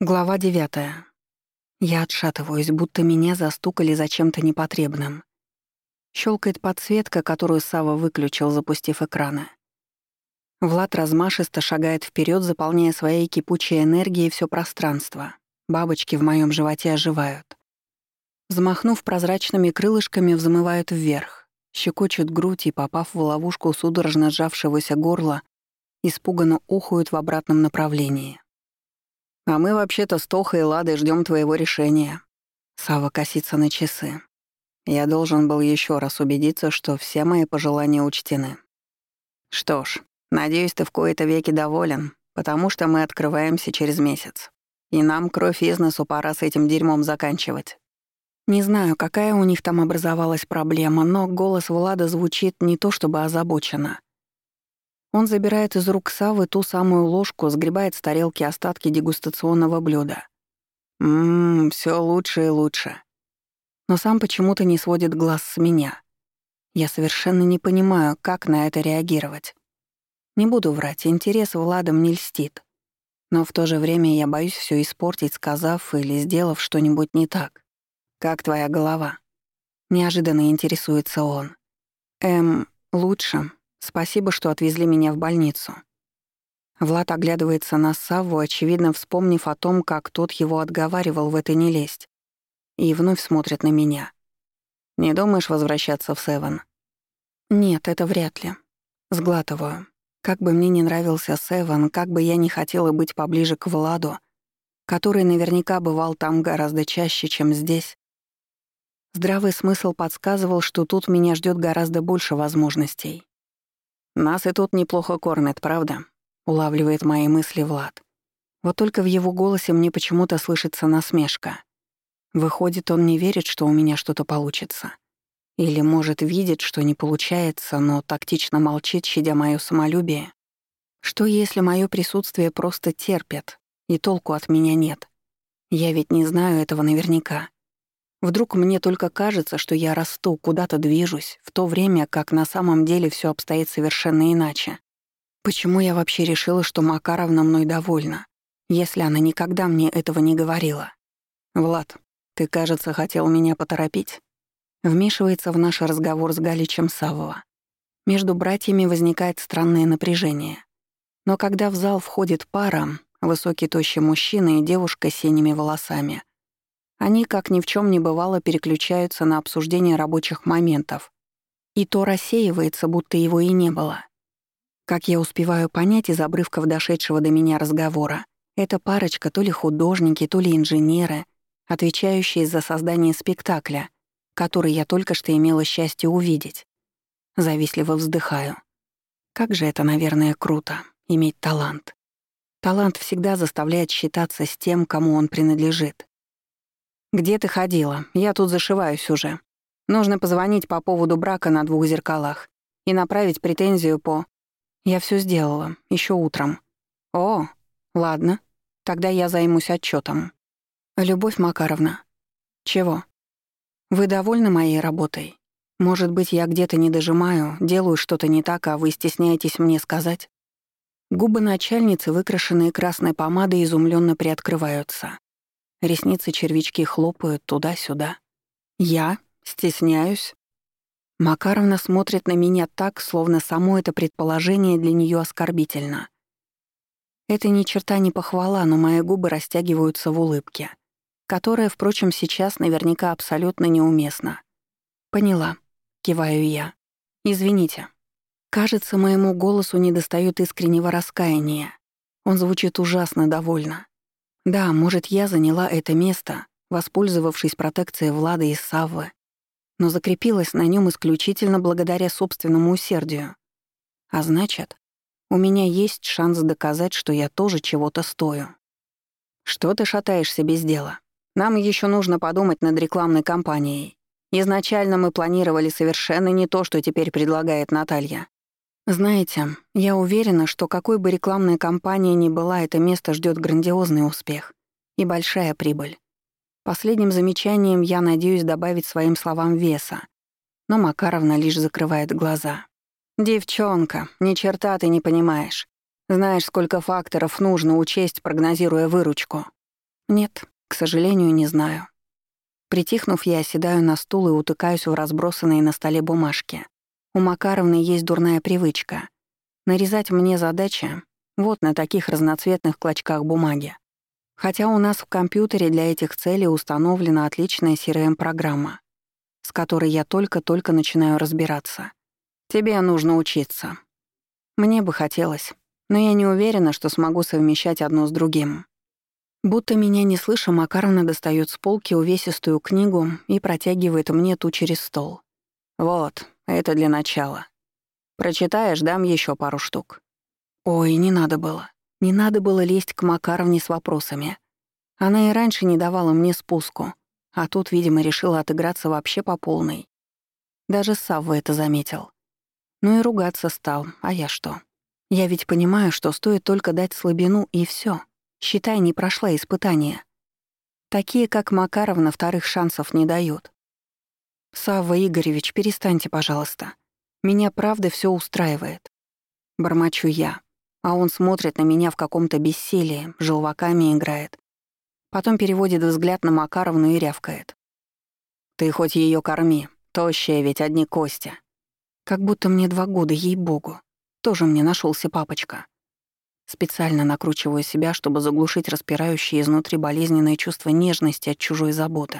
Глава девятая. Я отшатываюсь, будто меня застукали за чем-то непотребным. Щелкает подсветка, которую Сава выключил, запустив экраны. Влад размашисто шагает вперед, заполняя своей кипучей энергией все пространство. Бабочки в моем животе оживают. Взмахнув прозрачными крылышками, взмывают вверх, щекочут грудь и, попав в ловушку судорожно сжавшегося горла, испуганно ухают в обратном направлении. А мы вообще-то с Тохой и Ладой ждем твоего решения. Сава косится на часы. Я должен был еще раз убедиться, что все мои пожелания учтены. Что ж, надеюсь, ты в кои-то веки доволен, потому что мы открываемся через месяц. И нам кровь из носу пора с этим дерьмом заканчивать. Не знаю, какая у них там образовалась проблема, но голос Влада звучит не то чтобы озабоченно, он забирает из рук Савы ту самую ложку, сгребает с тарелки остатки дегустационного блюда. «Ммм, всё лучше и лучше». Но сам почему-то не сводит глаз с меня. Я совершенно не понимаю, как на это реагировать. Не буду врать, интерес Влада мне льстит. Но в то же время я боюсь всё испортить, сказав или сделав что-нибудь не так. «Как твоя голова?» Неожиданно интересуется он. «Эм, лучше. Спасибо, что отвезли меня в больницу. Влад оглядывается на Савву, очевидно вспомнив о том, как тот его отговаривал в это не лезть. И вновь смотрит на меня. «Не думаешь возвращаться в Севен?» «Нет, это вряд ли». Сглатываю. Как бы мне не нравился Севен, как бы я не хотела быть поближе к Владу, который наверняка бывал там гораздо чаще, чем здесь, здравый смысл подсказывал, что тут меня ждет гораздо больше возможностей. «Нас и тут неплохо кормят, правда?» — улавливает мои мысли Влад. Вот только в его голосе мне почему-то слышится насмешка. Выходит, он не верит, что у меня что-то получится. Или, может, видит, что не получается, но тактично молчит, щадя моё самолюбие. Что если моё присутствие просто терпят, и толку от меня нет? Я ведь не знаю этого наверняка. Вдруг мне только кажется, что я расту, куда-то движусь, в то время как на самом деле все обстоит совершенно иначе. Почему я вообще решила, что Макаровна мной довольна, если она никогда мне этого не говорила? «Влад, ты, кажется, хотел меня поторопить?» Вмешивается в наш разговор с Галичем Савова. Между братьями возникает странное напряжение. Но когда в зал входит пара, высокий тощий мужчина и девушка с синими волосами, они, как ни в чем не бывало, переключаются на обсуждение рабочих моментов. И то рассеивается, будто его и не было. Как я успеваю понять из обрывков дошедшего до меня разговора, эта парочка то ли художники, то ли инженеры, отвечающие за создание спектакля, который я только что имела счастье увидеть. Завистливо вздыхаю. Как же это, наверное, круто — иметь талант. Талант всегда заставляет считаться с тем, кому он принадлежит. «Где ты ходила? Я тут зашиваюсь уже. Нужно позвонить по поводу брака на двух зеркалах и направить претензию по...» «Я все сделала, еще утром». «О, ладно. Тогда я займусь отчетом. «Любовь Макаровна». «Чего?» «Вы довольны моей работой? Может быть, я где-то не дожимаю, делаю что-то не так, а вы стесняетесь мне сказать?» Губы начальницы, выкрашенные красной помадой, изумленно приоткрываются. Ресницы червячки хлопают туда-сюда. Я стесняюсь. Макаровна смотрит на меня так, словно само это предположение для нее оскорбительно. Это ни черта не похвала, но мои губы растягиваются в улыбке, которая, впрочем, сейчас наверняка абсолютно неуместна. «Поняла», — киваю я. «Извините». Кажется, моему голосу недостает искреннего раскаяния. Он звучит ужасно довольно. Да, может, я заняла это место, воспользовавшись протекцией Влада и Саввы, но закрепилась на нем исключительно благодаря собственному усердию. А значит, у меня есть шанс доказать, что я тоже чего-то стою. Что ты шатаешься без дела? Нам еще нужно подумать над рекламной кампанией. Изначально мы планировали совершенно не то, что теперь предлагает Наталья. Знаете, я уверена, что какой бы рекламная кампания ни была, это место ждет грандиозный успех и большая прибыль. Последним замечанием я надеюсь добавить своим словам веса, но Макаровна лишь закрывает глаза. «Девчонка, ни черта ты не понимаешь. Знаешь, сколько факторов нужно учесть, прогнозируя выручку. Нет, к сожалению, не знаю. Притихнув, я оседаю на стул и утыкаюсь в разбросанные на столе бумажки. У Макаровны есть дурная привычка. Нарезать мне задачи вот на таких разноцветных клочках бумаги. Хотя у нас в компьютере для этих целей установлена отличная CRM-программа, с которой я только-только начинаю разбираться. Тебе нужно учиться. Мне бы хотелось, но я не уверена, что смогу совмещать одно с другим. Будто меня не слыша, Макаровна достает с полки увесистую книгу и протягивает мне ту через стол. «Вот, это для начала. Прочитаешь, дам еще пару штук». Ой, не надо было. Не надо было лезть к Макаровне с вопросами. Она и раньше не давала мне спуску, а тут, видимо, решила отыграться вообще по полной. Даже Савва это заметил. Ну и ругаться стал, а я что? Я ведь понимаю, что стоит только дать слабину, и все. Считай, не прошла испытание. Такие, как Макаровна, вторых шансов не дают. «Савва Игоревич, перестаньте, пожалуйста. Меня правда все устраивает». Бормочу я, а он смотрит на меня в каком-то бессилии, желваками играет. Потом переводит взгляд на Макаровну и рявкает. «Ты хоть ее корми, тощая ведь одни кости». Как будто мне два года, ей-богу. Тоже мне нашелся папочка. Специально накручиваю себя, чтобы заглушить распирающее изнутри болезненное чувство нежности от чужой заботы.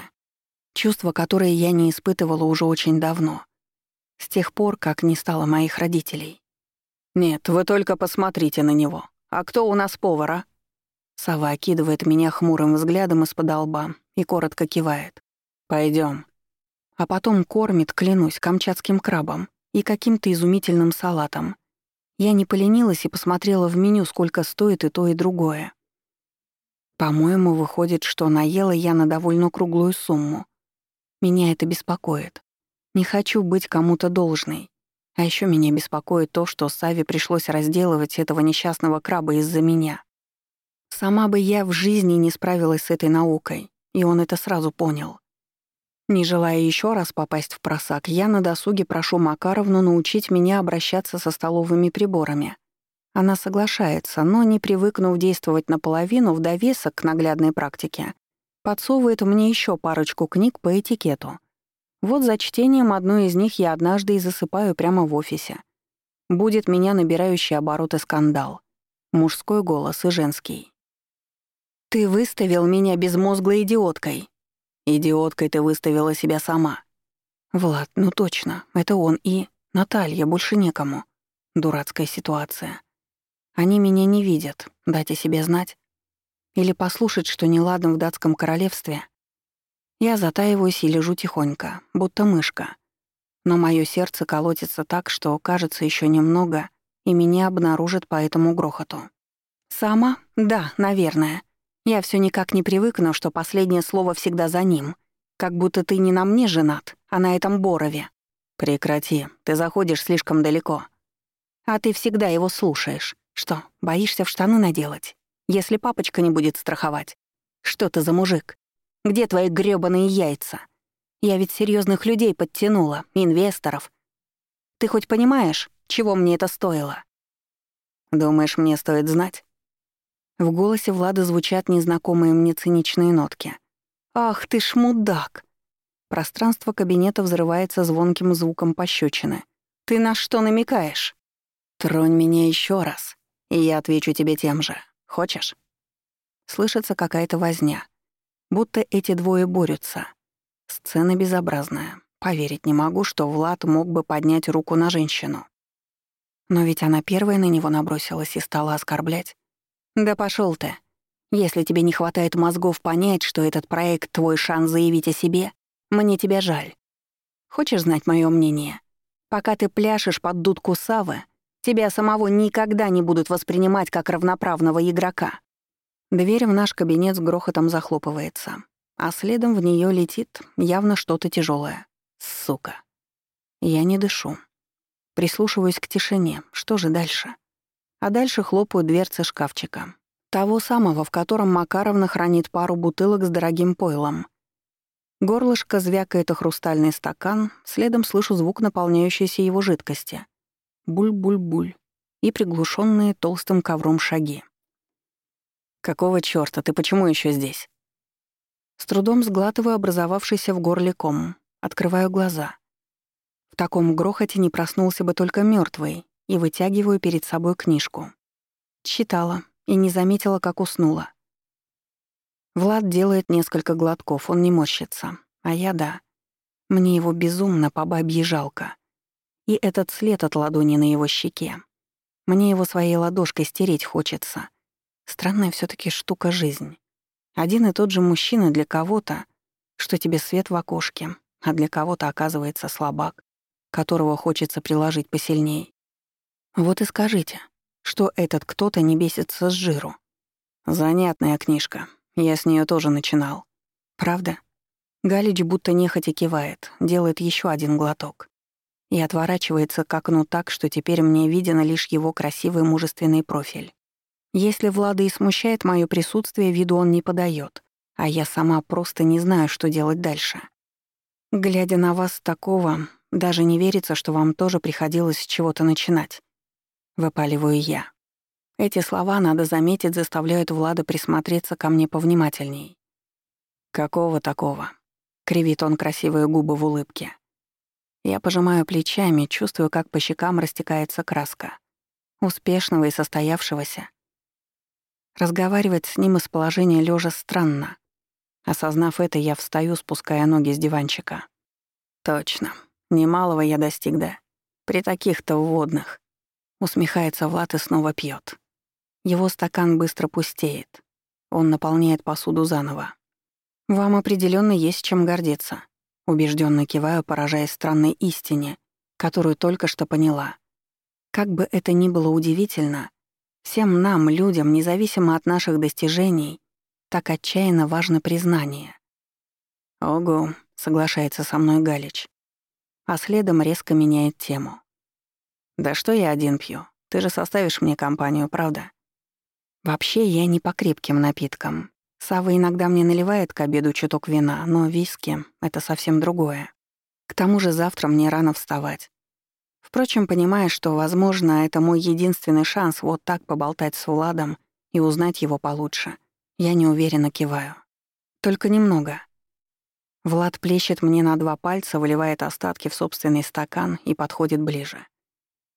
Чувство, которое я не испытывала уже очень давно. С тех пор, как не стало моих родителей. «Нет, вы только посмотрите на него. А кто у нас повара?» Сова окидывает меня хмурым взглядом из-под лба и коротко кивает. Пойдем. А потом кормит, клянусь, камчатским крабом и каким-то изумительным салатом — я не поленилась и посмотрела в меню, сколько стоит и то, и другое. По-моему, выходит, что наела я на довольно круглую сумму. Меня это беспокоит. Не хочу быть кому-то должной. А еще меня беспокоит то, что Саве пришлось разделывать этого несчастного краба из-за меня. Сама бы я в жизни не справилась с этой наукой, и он это сразу понял. Не желая еще раз попасть в просак, я на досуге прошу Макаровну научить меня обращаться со столовыми приборами. Она соглашается, но, не привыкнув действовать наполовину в довесок к наглядной практике, подсовывает мне еще парочку книг по этикету. Вот за чтением одной из них я однажды и засыпаю прямо в офисе. Будет меня набирающий обороты скандал. Мужской голос и женский. «Ты выставил меня безмозглой идиоткой», Идиоткой ты выставила себя сама. Влад, ну точно, это он и... Наталья, больше некому. Дурацкая ситуация. Они меня не видят, о себе знать. Или послушать, что неладно в датском королевстве. Я затаиваюсь и лежу тихонько, будто мышка. Но мое сердце колотится так, что, кажется, еще немного, и меня обнаружат по этому грохоту. Сама? Да, наверное. Я все никак не привыкну, что последнее слово всегда за ним. Как будто ты не на мне женат, а на этом Борове. Прекрати, ты заходишь слишком далеко. А ты всегда его слушаешь. Что, боишься в штаны наделать? Если папочка не будет страховать? Что ты за мужик? Где твои грёбаные яйца? Я ведь серьезных людей подтянула, инвесторов. Ты хоть понимаешь, чего мне это стоило? Думаешь, мне стоит знать? В голосе Влада звучат незнакомые мне циничные нотки. «Ах ты ж мудак!» Пространство кабинета взрывается звонким звуком пощечины. «Ты на что намекаешь?» «Тронь меня еще раз, и я отвечу тебе тем же. Хочешь?» Слышится какая-то возня. Будто эти двое борются. Сцена безобразная. Поверить не могу, что Влад мог бы поднять руку на женщину. Но ведь она первая на него набросилась и стала оскорблять. «Да пошел ты. Если тебе не хватает мозгов понять, что этот проект — твой шанс заявить о себе, мне тебя жаль. Хочешь знать мое мнение? Пока ты пляшешь под дудку Савы, тебя самого никогда не будут воспринимать как равноправного игрока». Дверь в наш кабинет с грохотом захлопывается, а следом в нее летит явно что-то тяжелое. Сука. Я не дышу. Прислушиваюсь к тишине. Что же дальше? А дальше хлопают дверцы шкафчика. Того самого, в котором Макаровна хранит пару бутылок с дорогим пойлом. Горлышко звякает о хрустальный стакан, следом слышу звук наполняющейся его жидкости. Буль-буль-буль. И приглушенные толстым ковром шаги. «Какого чёрта? Ты почему еще здесь? С трудом сглатываю образовавшийся в горле ком, открываю глаза. В таком грохоте не проснулся бы только мертвый, и вытягиваю перед собой книжку. Читала и не заметила, как уснула. Влад делает несколько глотков, он не морщится. А я — да. Мне его безумно по бабье жалко. И этот след от ладони на его щеке. Мне его своей ладошкой стереть хочется. Странная все таки штука жизнь. Один и тот же мужчина для кого-то, что тебе свет в окошке, а для кого-то оказывается слабак, которого хочется приложить посильней. Вот и скажите, что этот кто-то не бесится с жиру. Занятная книжка. Я с нее тоже начинал. Правда? Галич будто нехотя кивает, делает еще один глоток. И отворачивается к окну так, что теперь мне виден лишь его красивый мужественный профиль. Если Влада и смущает мое присутствие, виду он не подает, а я сама просто не знаю, что делать дальше. Глядя на вас такого, даже не верится, что вам тоже приходилось с чего-то начинать. Выпаливаю я. Эти слова, надо заметить, заставляют Влада присмотреться ко мне повнимательней. «Какого такого?» — кривит он красивые губы в улыбке. Я пожимаю плечами, чувствую, как по щекам растекается краска. Успешного и состоявшегося. Разговаривать с ним из положения лежа странно. Осознав это, я встаю, спуская ноги с диванчика. Точно. Немалого я достиг, да. При таких-то вводных. Усмехается Влад и снова пьет. Его стакан быстро пустеет. Он наполняет посуду заново. «Вам определенно есть чем гордиться», — убежденно киваю, поражаясь странной истине, которую только что поняла. Как бы это ни было удивительно, всем нам, людям, независимо от наших достижений, так отчаянно важно признание. «Ого», — соглашается со мной Галич, а следом резко меняет тему. «Да что я один пью? Ты же составишь мне компанию, правда?» Вообще, я не по крепким напиткам. Сава иногда мне наливает к обеду чуток вина, но виски — это совсем другое. К тому же завтра мне рано вставать. Впрочем, понимая, что, возможно, это мой единственный шанс вот так поболтать с Владом и узнать его получше, я неуверенно киваю. Только немного. Влад плещет мне на два пальца, выливает остатки в собственный стакан и подходит ближе.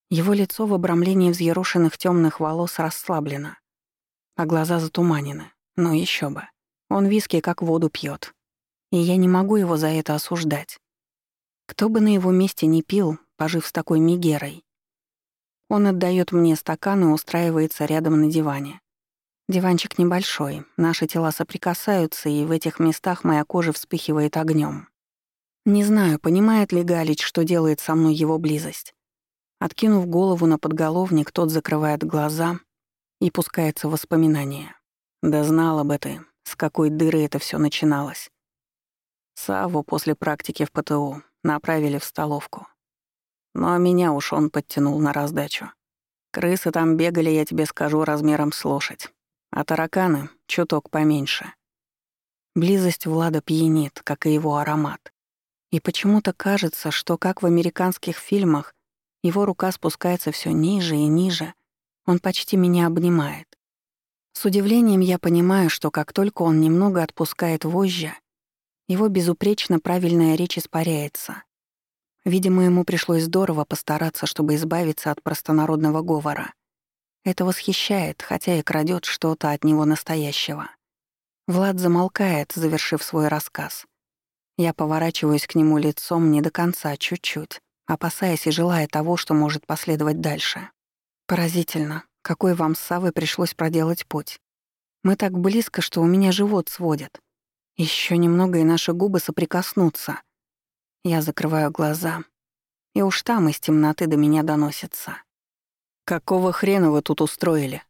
Его лицо в обрамлении взъерошенных темных волос расслаблено, а глаза затуманены. Но еще бы. Он виски как воду пьет, И я не могу его за это осуждать. Кто бы на его месте не пил, пожив с такой мигерой. Он отдает мне стакан и устраивается рядом на диване. Диванчик небольшой, наши тела соприкасаются, и в этих местах моя кожа вспыхивает огнем. Не знаю, понимает ли Галич, что делает со мной его близость. Откинув голову на подголовник, тот закрывает глаза и пускается в воспоминания. Да знала бы ты, с какой дыры это все начиналось. Саву после практики в ПТУ направили в столовку. Ну а меня уж он подтянул на раздачу. Крысы там бегали, я тебе скажу, размером с лошадь. А тараканы — чуток поменьше. Близость Влада пьянит, как и его аромат. И почему-то кажется, что, как в американских фильмах, его рука спускается все ниже и ниже. Он почти меня обнимает. С удивлением я понимаю, что как только он немного отпускает вожжа, его безупречно правильная речь испаряется. Видимо, ему пришлось здорово постараться, чтобы избавиться от простонародного говора. Это восхищает, хотя и крадет что-то от него настоящего. Влад замолкает, завершив свой рассказ. Я поворачиваюсь к нему лицом не до конца, чуть-чуть опасаясь и желая того, что может последовать дальше. Поразительно, какой вам с Савой пришлось проделать путь. Мы так близко, что у меня живот сводит. Еще немного, и наши губы соприкоснутся. Я закрываю глаза, и уж там из темноты до меня доносится. «Какого хрена вы тут устроили?»